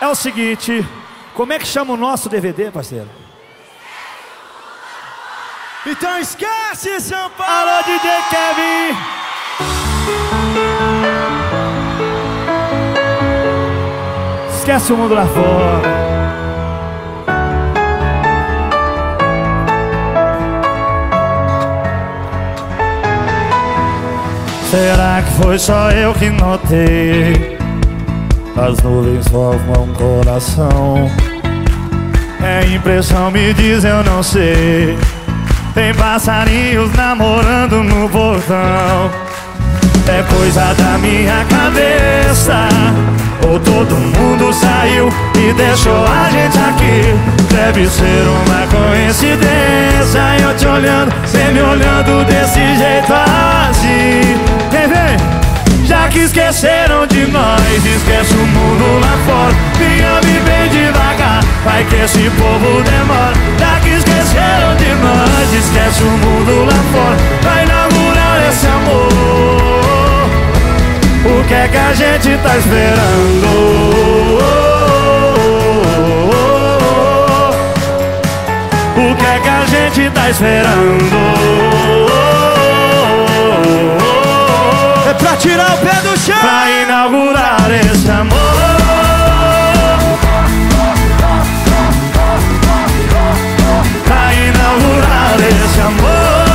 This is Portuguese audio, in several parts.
É o seguinte, como é que chama o nosso DVD, parceiro? Então esquece, São Paulo! Alô, DJ Kevin! Esquece o mundo lá fora. Será que foi só eu que notei? As nuvens formam um coração. É impressão, me diz, eu não sei. Tem passarinhos namorando no portão. É coisa da minha cabeça. Ou todo mundo saiu e deixou a gente aqui. Deve ser uma coincidência. Eu te olhando, cê me olhando desse jeito assim. Vem, vem. Esqueceram de nós, esquece o mundo lá fora. Me ame bem devagar, vai que esse povo demora. Já que esqueceram de nós, esquece o mundo lá fora. Vai inaugurar esse amor. O que é que a gente tá esperando? O que é que a gente tá esperando? Tirar o pé do chão! Pra inaugurar esse amor. Pra inaugurar esse amor.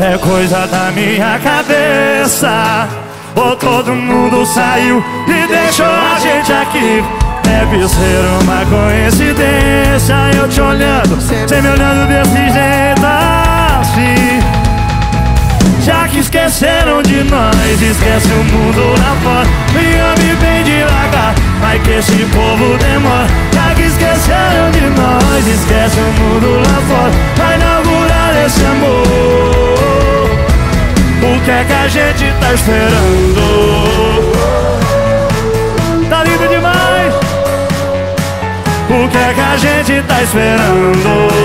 É coisa da minha cabeça. Ou todo mundo saiu e deixou a gente aqui Deve ser uma coincidência Eu te olhando, cê me olhando desse jeito assim. Já que esqueceram de nós, esquece o mundo lá fora. Me ame bem devagar, vai que esse povo demora. Já que esqueceram de nós, esquece o mundo lá fora. Vai inaugurar esse amor. O que é que a gente tá esperando? O que é que a gente tá esperando?